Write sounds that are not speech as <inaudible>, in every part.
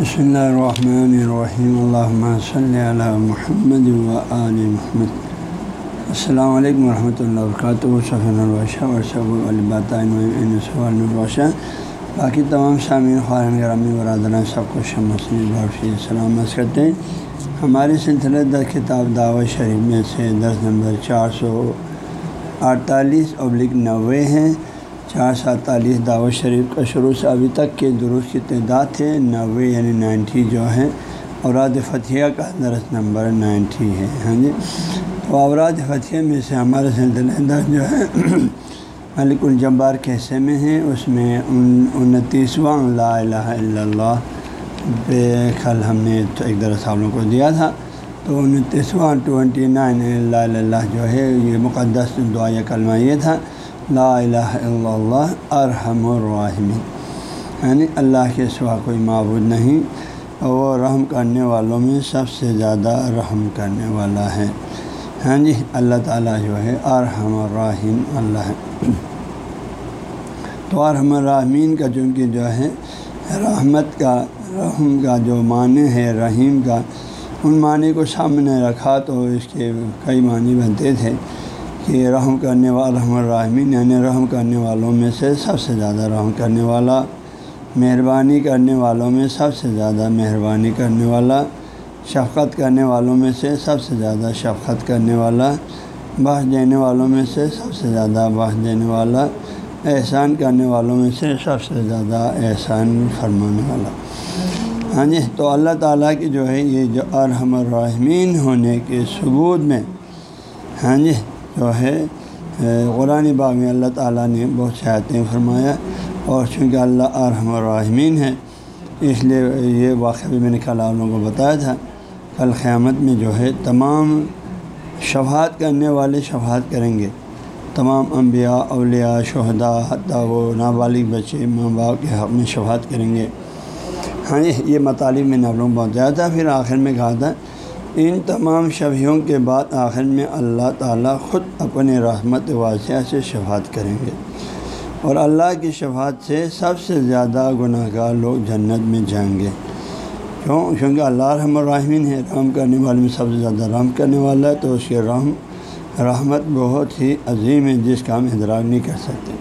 بسم اللہ الرحمن الرحیم اللہ صلی علی محمد و آل محمد السلام علیکم ورحمۃ اللہ وبرکاتہ صفین الباشہ ورثب الباشہ باقی تمام سامعین خارن گرامی برادران سب کو شمسن سلامت کرتے ہیں ہماری سلسلہ در کتاب دعوت شریف میں سے دس نمبر چار سو اڑتالیس ابلک نوے ہیں چار سو اڑتالیس دعوت شریف کا شروع سے ابھی تک کے درست کی تعداد ہے، نوے یعنی نائنٹی جو ہے اوراد فتھیہ کا درس نمبر نائنٹی ہے ہاں جی؟ تو اوراد فتھیہ میں سے ہمارے سلسلہ در جو ہے، <clears throat> ملک الجبار کے حصے میں ہیں اس میں انتیسواں لا الہ الا اللہ پہ کل ہم نے ایک درس آپ لوگوں کو دیا تھا۔ تو انتیسواں ٹوینٹی نائن اللہ اللہ جو ہے، یہ مقدس دعا کلمہ یہ تھا۔ لا الہ الا اللہ ارحم الرحمین یعنی اللہ کے سوا کوئی معبود نہیں وہ رحم کرنے والوں میں سب سے زیادہ رحم کرنے والا ہے۔ ہاں جی اللہ تعالیٰ جو ہے ارحم الرحیم اللہ ہے۔ تو ارحم الرحمین کا چونکہ جو ہے، رحمت کا، رحم کا جو معنی ہے، رحیم کا، ان معنی کو سامنے رکھا تو اس کے کئی معنی بنتے تھے۔ کہ رحم کرنے والا رحم الرحمین یعنی رحم کرنے والوں میں سے سب سے زیادہ رحم کرنے والا، مہربانی کرنے والوں میں سب سے زیادہ مہربانی کرنے والا، شفقت کرنے والوں میں سے سب سے زیادہ شفقت کرنے والا بحث دینے والوں میں سے سب سے زیادہ بحث دینے والا، احسان کرنے والوں میں سے سب سے زیادہ احسان فرمانے والا۔ ہاں جی تو اللہ تعالیٰ کی جو ہے یہ جو ارحم الرحمین ہونے کے ثبوت میں ہاں جی جو ہے قرآن باغ میں اللہ تعالیٰ نے بہت سے آیتیں فرمایا اور چونکہ اللہ ارحم الرحمین ہے اس لیے یہ واقعہ بھی میں نے کل آپ کو بتایا تھا، کل قیامت میں جو ہے تمام شفاعت کرنے والے شفاعت کریں گے۔ تمام انبیاء، اولیاء، شہداء، حتیٰ وہ نابالغ بچے، ماں باپ کے حق میں شفاعت کریں گے۔ ہاں یہ مطالب میں نے آپ لوگوں کو پہنچایا تھا، پھر آخر میں کہا تھا ان تمام شفیوں کے بعد آخر میں اللہ تعالیٰ خود اپنے رحمت واضح سے شفاعت کریں گے۔ اور اللہ کی شفاعت سے سب سے زیادہ گناہ گار لوگ جنت میں جائیں گے۔ کیوں؟ کیونکہ اللہ رحم الرحمین ہے، رحم کرنے والے میں سب سے زیادہ رحم کرنے والا ہے، تو اس کے رحم، رحمت بہت ہی عظیم ہے، جس کا ہم ادراک نہیں کر سکتے۔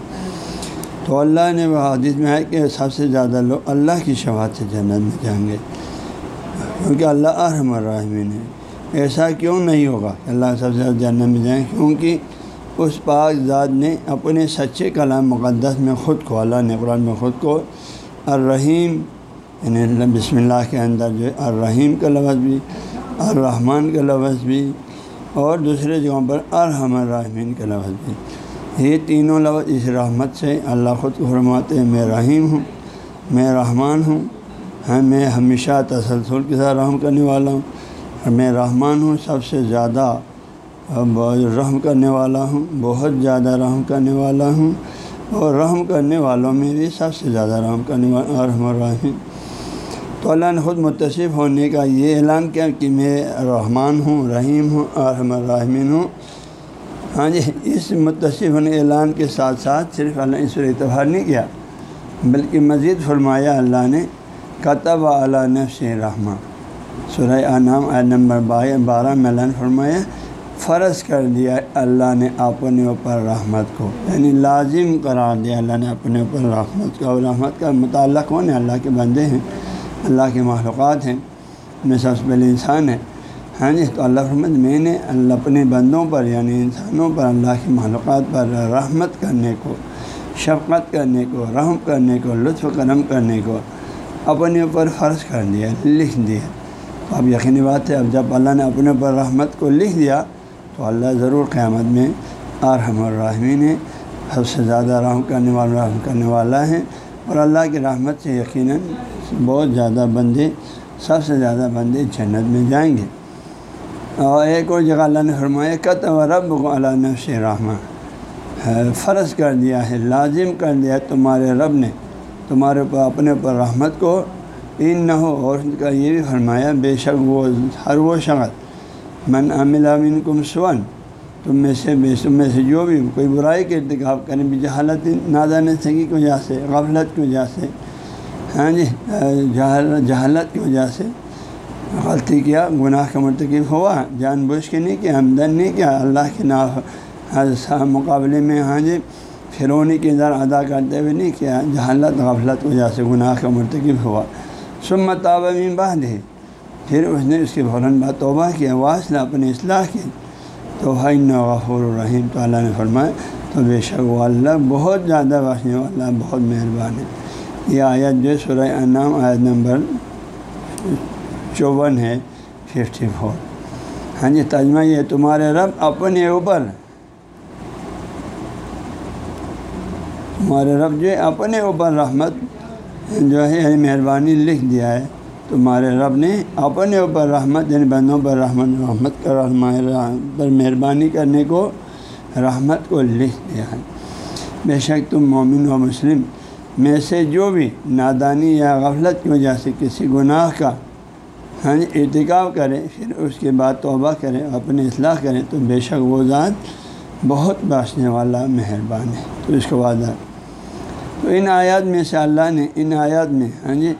تو اللہ نے وہ حادث میں ہے کہ سب سے زیادہ لوگ اللہ کی شفاعت سے جنت میں جائیں گے۔ کیونکہ اللہ ارحم الرحمین ہے۔ ایسا کیوں نہیں ہوگا؟ کہ اللہ سب سے زیادہ جنت میں جائیں، کیونکہ اس پاک ذات نے اپنے سچے کلام مقدس میں خود کو، اللہ نے قرآن میں خود کو الرحیم یعنی بسم اللہ کے اندر جو ہے، الرحیم کا لفظ بھی، الرحمن کا لفظ بھی، اور دوسرے جگہوں پر ارحم الرحمین کا لفظ بھی۔ یہ تینوں لفظ اس رحمت سے اللہ خود کو فرماتے ہیں، میں رحیم ہوں، میں رحمان ہوں ہاں میں ہمیشہ تسلسل کے ساتھ رحم کرنے والا ہوں میں رحمان ہوں، سب سے زیادہ، رحم کرنے والا ہوں، بہت زیادہ رحم کرنے والا ہوں اور رحم کرنے والوں میں بھی سب سے زیادہ رحم کرنے والا رحم الرحیم۔ تو اللہ نے خود متصف ہونے کا یہ اعلان کیا کہ میں رحمان ہوں، رحیم ہوں ارحم الرحمین ہوں۔ ہاں جی اس متصف ہونے اعلان کے ساتھ ساتھ صرف اللہ اس پر اعتبار نہیں کیا، بلکہ مزید فرمایا اللہ نے کتب علیہ نفس رحمٰ سورہ انعام نمبر بارہ میں اللہ نے فرمایا، فرض کر دیا اللہ نے اپنے اوپر رحمت کو یعنی لازم قرار دیا اللہ نے اپنے اوپر رحمت کو۔ اور رحمت کا متعلق کون ہے؟ اللہ کے بندے ہیں، اللہ کے معلومات ہیں، میں سب سے پہلے انسان ہے ہاں جی تو اللہ رحمت میں نے اللہ اپنے بندوں پر یعنی انسانوں پر اللہ کی معلومات پر رحمت کرنے کو، شفقت کرنے کو، رحم کرنے کو، لطف کرم کرنے کو اپنے اوپر فرض کر دیا، لکھ دیا۔ تو اب یقینی بات ہے، اب جب اللہ نے اپنے اوپر رحمت کو لکھ دیا، تو اللہ ضرور قیامت میں ارحم الرحمین ہے سب سے زیادہ رحم کرنے والا، رحم کرنے والا ہے اور اللہ کی رحمت سے یقیناً بہت زیادہ بندے، سب سے زیادہ بندے جنت میں جائیں گے۔ اور ایک اور جگہ اللہ نے فرمایا قط و رب کو اللہ نفس رحمٰ فرض کر دیا ہے، لازم کر دیا ہے تمہارے رب نے۔ تمہارے اوپر اپنے اوپر رحمت کو ان نہ ہو اور ان کا یہ بھی فرمایا، بے شک وہ ہر وہ شخص، من عامل امین کم سون تم میں سے بے تم میں سے جو بھی کوئی برائی کے ارتکاب کریں بھی جہالت نادان سگی کی وجہ سے، غفلت کی وجہ سے ہاں جی جہالت کی وجہ سے غلطی کیا، گناہ کا مرتکب ہوا، جان بوجھ کے نہیں کیا ہمدن نہیں کیا، اللہ کے نا ہاں، مقابلے میں ہاں جی فرونی کی نظر ادا کرتے ہوئے نہیں کیا جہالت غفلت وجہ سے، گناہ کا مرتکب ہوا۔ سمت تعبین بہت ہے پھر اس نے اس کے فوراً بعد توبہ کیا واصل اپنی اصلاح کی۔ تو بھائی غفور الرحیم، تو اللہ نے فرمایا، تو بے شک وہ اللہ بہت زیادہ بخشنے والا بہت مہربان ہے۔ یہ آیت جو سورہ انعام آیت نمبر چون ہے، ففٹی فور۔ ہاں جی تجمہ یہ تمہارے رب اپنے اوپر تمہارے رب جو اپنے اوپر رحمت جو ہے یعنی مہربانی لکھ دیا ہے۔ تمہارے رب نے اپنے اوپر رحمت یعنی بندوں پر رحمت رحمت کا پر مہربانی کرنے کو رحمت کو لکھ دیا ہے۔ بے شک تم مومن و مسلم میں سے جو بھی نادانی یا غفلت کی وجہ سے کسی گناہ کا ہاں جی، ارتکاب کرے، پھر اس کے بعد توبہ کرے، اپنی اصلاح کریں تو بے شک وہ ذات بہت باشنے والا مہربان ہے۔ تو اس کو وعدہ ان آیات میں سے اللہ نے، ان آیات میں ہاں جی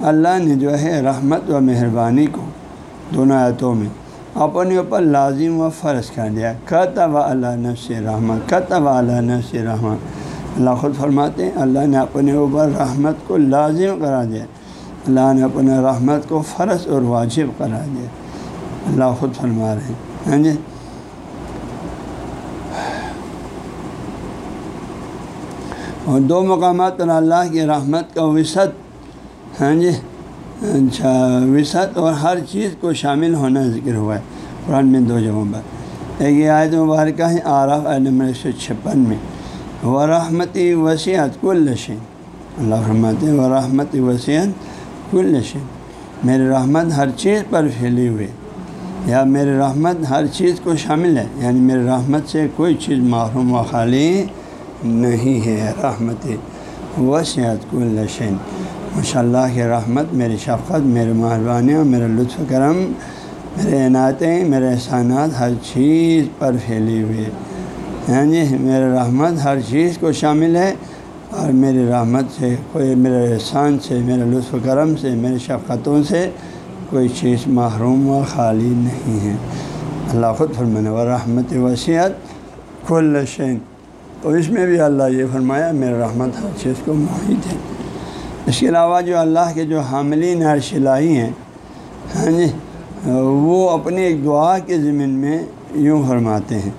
اللہ نے جو ہے رحمت و مہربانی کو دونوں آیتوں میں اپنے اوپر لازم و فرض کر دیا۔ کتب اللہ نفس رحمت کتب اللہ نفس رحمت اللہ خود فرماتے ہیں، اللہ نے اپنے اوپر رحمت کو لازم کرا دیا۔ اللہ نے اپنے رحمت کو فرض اور واجب کرا دیا۔ اللہ خود فرما رہے ہیں ہاں جی۔ اور دو مقامات پر اللہ کی رحمت کا وسعت ہاں جی اچھا وسعت اور ہر چیز کو شامل ہونا ذکر ہوا ہے قرآن میں دو جگہوں پر۔ ایک یہ آیت مبارکہ ہے، آراف نمبر ایک سو چھپن میں۔ و رحمتی وسیعت کل اللہ رحمت و رحمتی وسیعت کل لشین میری رحمت ہر چیز پر پھیلی ہوئی۔ یا میری رحمت ہر چیز کو شامل ہے۔ یعنی میری رحمت سے کوئی چیز محروم و خالی نہیں ہے رحمت وسیعت کو لشین ماشاء اللہ کی رحمت، میری شفقت میرے مہربانی اور میرا لطف کرم، میرے عنایتیں، میرے احسانات، ہر چیز پر پھیلی ہوئی ہاں جی میرے رحمت ہر چیز کو شامل ہے اور میری رحمت سے، کوئی میرے احسان سے، میرے لطف کرم سے، میرے شفقتوں سے کوئی چیز محروم و خالی نہیں ہے۔ اللہ خود فرمانے و رحمت وسیعت کل شین تو اس میں بھی اللہ یہ فرمایا، میرا رحمت ہر چیز کو محیط ہے۔ اس کے علاوہ جو اللہ کے جو حاملین شلائی ہیں ہاں جی وہ اپنی ایک دعا کے ضمن میں یوں فرماتے ہیں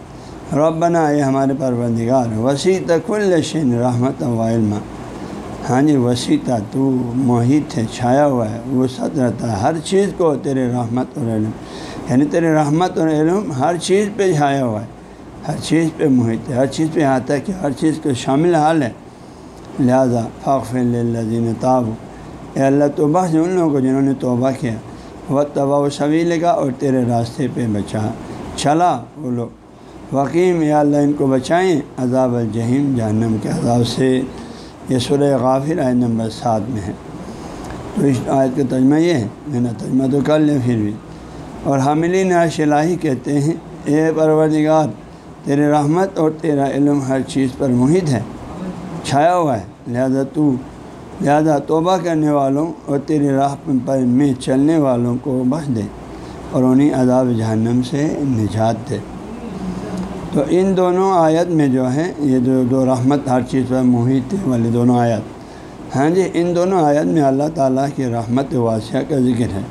رب بنا یہ ہمارے پروردگار، وسیع تکل شین رحمت و علما ہاں جی وسیع تو محیط ہے، چھایا ہوا ہے، وہ سچ رہتا ہے۔ ہر چیز کو تیرے رحمت اور علم یعنی تیرے رحمت اور علم ہر چیز پہ چھایا ہوا ہے۔ ہر چیز پہ محیط ہے۔ ہر چیز پہ آتا ہے کہ ہر چیز کو شامل حال ہے۔ لہٰذا فاقف اللہ تاب اے اللہ توبہ سے ان لوگوں کو جنہوں نے توبہ کیا۔ وہ تباہ و شوی لگا اور تیرے راستے پہ بچا۔ چلا وہ لوگ۔ وکیم یا اللہ ان کو بچائیں عذاب الجہیم جہنم کے عذاب سے۔ یہ سورہ غافر آئے نمبر سات میں ہے۔ تو اس آیت کا ترجمہ یہ ہے۔ میں نے ترجمہ تو کر لیں پھر بھی۔ اور حاملین شلاہی کہتے ہیں، اے پروردگار تیرے رحمت اور تیرا علم ہر چیز پر محیط ہے۔ چھایا ہوا ہے۔ لہذا تو لہذا توبہ کرنے والوں اور تیری راہ پر میں چلنے والوں کو بخش دے اور انہیں عذاب جہنم سے نجات دے۔ تو ان دونوں آیت میں جو ہے یہ جو دو رحمت ہر چیز پر محیط ہے والی دونوں آیت۔ ہاں جی ان دونوں آیت میں اللہ تعالیٰ کی رحمت واسعہ کا ذکر ہے۔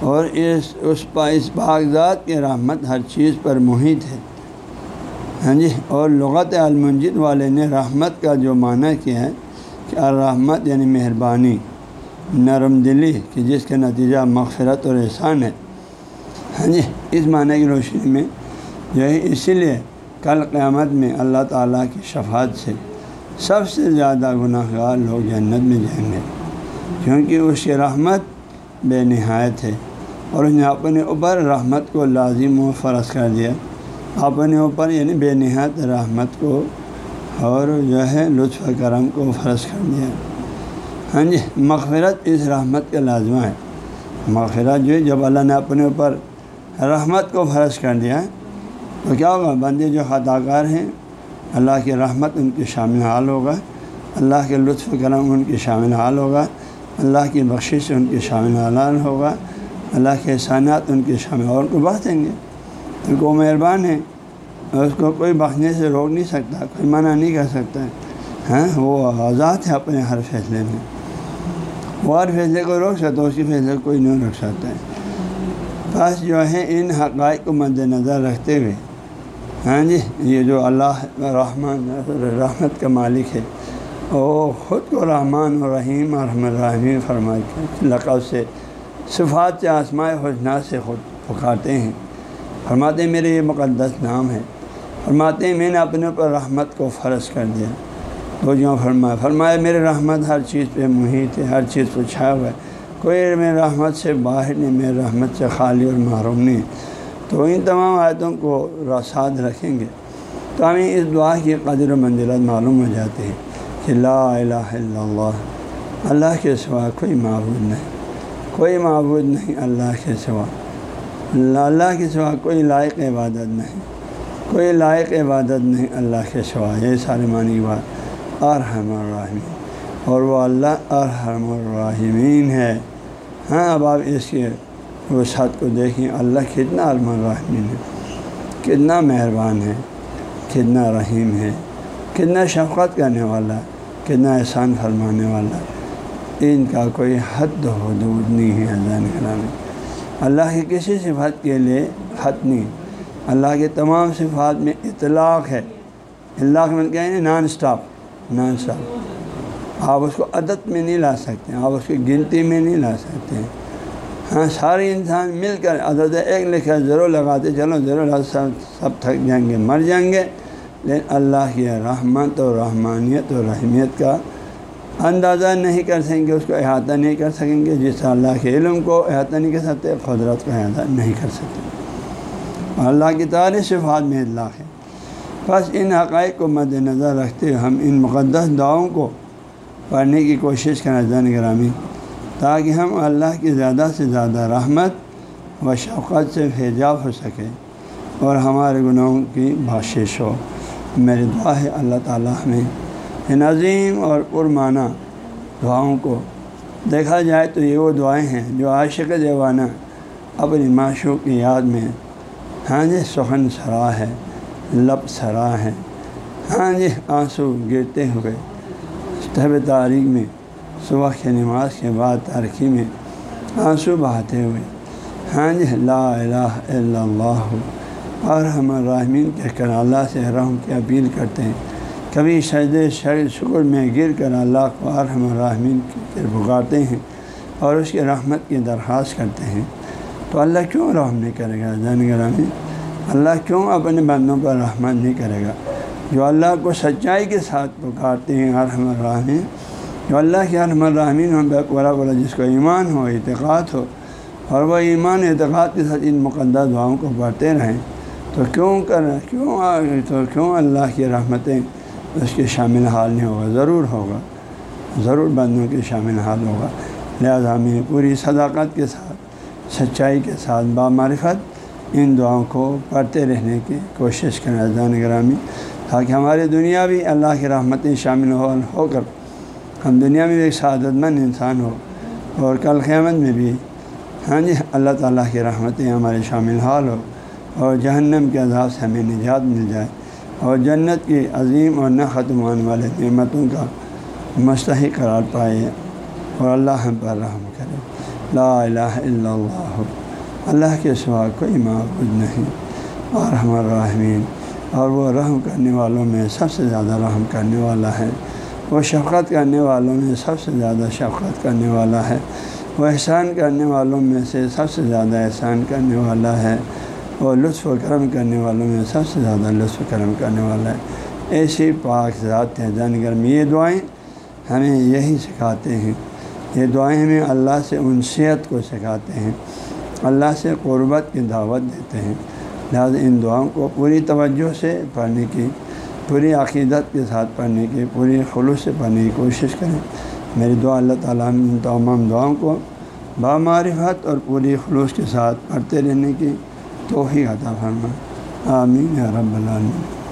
اور اس اس پا، اس باغذات کی رحمت ہر چیز پر محیط ہے۔ ہاں جی اور لغت المنجد والے نے رحمت کا جو معنی کیا ہے کہ الرحمت یعنی مہربانی، نرم دلی، کہ جس کا نتیجہ مغفرت اور احسان ہے۔ ہاں جی اس معنی کی روشنی میں جو ہے، اسی لیے کل قیامت میں اللہ تعالیٰ کی شفاعت سے سب سے زیادہ گناہ گار لوگ جنت میں جائیں گے، کیونکہ اس کی رحمت بے نہایت ہے اور اس نے اپنے اوپر رحمت کو لازم و فرض کر دیا۔ اپنے اوپر یعنی بے نہایت رحمت کو اور جو ہے لطف کرم کو فرض کر دیا۔ ہاں جی مغفرت اس رحمت کا لازمہ ہے۔ مغفرت جو ہے، جب اللہ نے اپنے اوپر رحمت کو فرض کر دیا، تو کیا ہوگا؟ بندے جو خطا کار ہیں، اللہ کی رحمت ان کے شامل حال ہوگا۔ اللہ کے لطف کرم ان کے شامل حال ہوگا۔ اللہ کی بخشش سے ان کے شامل اعلان ہوگا۔ اللہ کے احسانات ان کے شامل، اور کو بخش دیں گے؟ ان کو مہربان ہے اس کو کوئی بخشنے سے روک نہیں سکتا، کوئی منع نہیں کر سکتا۔ ہے ہاں وہ آزاد ہے اپنے ہر فیصلے میں۔ وہ ہر فیصلے کو روک سکتا ہے اس کی فیصلے کو کوئی نہیں روک سکتا۔ ہے بس جو ہے ان حقائق کو مد نظر رکھتے ہوئے ہاں جی یہ جو اللہ رحمان، رحمت کا مالک ہے، وہ خود کو رحمان و رحیم اور رحم الرحمین فرما کے لقب سے، صفات سے، آسمائے حسنات سے خود پکارتے ہیں۔ فرماتے ہیں میرے یہ مقدس نام ہے۔ فرماتے ہیں میں نے اپنے اوپر رحمت کو فرض کر دیا۔ تو جو فرمایا فرمایا، میرے رحمت ہر چیز پہ محیط ہے، ہر چیز پہ چھایا ہوا ہے۔ کوئی میرے رحمت سے باہر نہیں، میرے رحمت سے خالی اور محروم نہیں۔ تو ان تمام آیتوں کو رساد رکھیں گے۔ تو ہمیں اس دعا کی قدر و منزلت معلوم ہو جاتی ہے کہ لا الہ الا اللہ اللہ کے سوا کوئی معبود نہیں۔ کوئی معبود نہیں اللہ کے سوا۔ اللہ کے سوا کوئی لائق عبادت نہیں۔ کوئی لائق عبادت نہیں اللہ کے سوا۔ یہ سارے معنی بات ارحم الرحمین۔ اور وہ اللہ ارحم الرحمین ہے۔ ہاں اب آپ اس کے وسعت کو دیکھیں۔ اللہ کتنا علم الرحمین ہے۔ کتنا مہربان ہے۔ کتنا رحیم ہے۔ کتنا شفقت کرنے والا۔ کتنا احسان فرمانے والا۔ ان کا کوئی حد حدود نہیں ہے اللہ کرانے اللہ کی کسی صفات کے لیے حد نہیں۔ اللہ کے تمام صفات میں اطلاق ہے۔ اللہ کے من کہیں نان اسٹاپ نان اسٹاپ آپ اس کو عدت میں نہیں لا سکتے، آپ اس کی گنتی میں نہیں لا سکتے۔ ہاں سارے انسان مل کر عدد ایک لکھا ضرور لگاتے، چلو ضرور سب سب تھک جائیں گے، مر جائیں گے۔ لیکن اللہ کی رحمت اور رحمانیت اور رحمیت کا اندازہ نہیں کر سکیں گے، اس کو احاطہ نہیں کر سکیں گے۔ جس اللہ کے علم کو احاطہ نہیں کر سکتے، قدرت کو احاطہ نہیں کر سکتے۔ اللہ کی تعریف صفات میں اللہ ہے۔ بس ان حقائق کو مد نظر رکھتے ہوئے ہم ان مقدس دعاؤں کو پڑھنے کی کوشش کریں زین گرامی، تاکہ ہم اللہ کی زیادہ سے زیادہ رحمت و شفقت سے فیضاب ہو سکے اور ہمارے گناہوں کی بخشش ہو۔ میری دعا ہے، اللہ تعالیٰ ہمیں ان عظیم اور پرمانہ دعاؤں کو۔ دیکھا جائے تو یہ وہ دعائیں ہیں جو عاشق دیوانہ اپنی معشوق کی یاد میں ہاں جی سخن سرا ہے، لب سرا ہے۔ ہاں جی آنسو گرتے ہوئے۔ طب تاریخ میں، صبح کے نماز کے بعد تاریخی میں آنسو بہاتے ہوئے۔ ہاں جی لا الہ الا اللہ اور ہم الرحمین کہہ کر اللہ سے رحم کی اپیل کرتے ہیں۔ کبھی شہد شر شکر میں گر کر اللہ کو ارحم الرحمین کے پکارتے ہیں اور اس کی رحمت کی درخواست کرتے ہیں۔ تو اللہ کیوں رحم نہیں کرے گا؟ زین گرامی اللہ کیوں اپنے بندوں پر رحمت نہیں کرے گا؟ جو اللہ کو سچائی کے ساتھ پکارتے ہیں، ارحم الرحمین جو اللہ کے ارحم الرحمین ہوں بڑا بڑا جس کو ایمان ہو، اعتقاد ہو، اور وہ ایمان اعتقاد کے ساتھ ان مقدس دعاؤں کو پڑھتے رہیں، تو کیوں کر، کیوں تو کیوں اللہ کی رحمتیں اس کے شامل حال نہیں ہوگا، ضرور ہوگا۔ ضرور بندوں کے شامل حال ہوگا۔ لہٰذا ہمیں پوری صداقت کے ساتھ، سچائی کے ساتھ، بامعرفت ان دعاؤں کو پڑھتے رہنے کی کوشش کریں اذان گرامی، تاکہ ہماری دنیا بھی اللہ کی رحمتیں شامل ہو ہو کر ہم دنیا میں بھی ایک سعادت مند انسان ہو اور کل قیامت میں بھی ہاں جی اللہ تعالیٰ کی رحمتیں ہمارے شامل حال ہو اور جہنم کے عذاب سے ہمیں نجات مل جائے۔ اور جنت کی عظیم اور نہ ختم ہونے والے نعمتوں کا مستحق قرار پائے اور اللہ ہم پر رحم کرے۔ لا الہ الا اللہ۔ اللہ کے سوا کوئی معبود نہیں۔ اور ہم الرحمین۔ اور وہ رحم کرنے والوں میں سب سے زیادہ رحم کرنے والا ہے۔ وہ شفقت کرنے والوں میں سب سے زیادہ شفقت کرنے والا ہے۔ وہ احسان کرنے والوں میں سے سب سے زیادہ احسان کرنے والا ہے۔ وہ لطف و کرم کرنے والوں میں سب سے زیادہ لطف و کرم کرنے والا ہے۔ ایسی پاک ذات ہے جان گرم یہ دعائیں ہمیں یہی سکھاتے ہیں۔ یہ دعائیں ہمیں اللہ سے انسیت کو سکھاتے ہیں۔ اللہ سے قربت کی دعوت دیتے ہیں۔ لہٰذا ان دعاؤں کو پوری توجہ سے پڑھنے کی، پوری عقیدت کے ساتھ پڑھنے کی، پوری خلوص سے پڑھنے کی کوشش کریں۔ میری دعا اللہ تعالیٰ ان تمام دعاؤں کو بامعرفت اور پوری خلوص کے ساتھ پڑھتے رہنے کی توحی عطا فرما آمین یا رب العالمین۔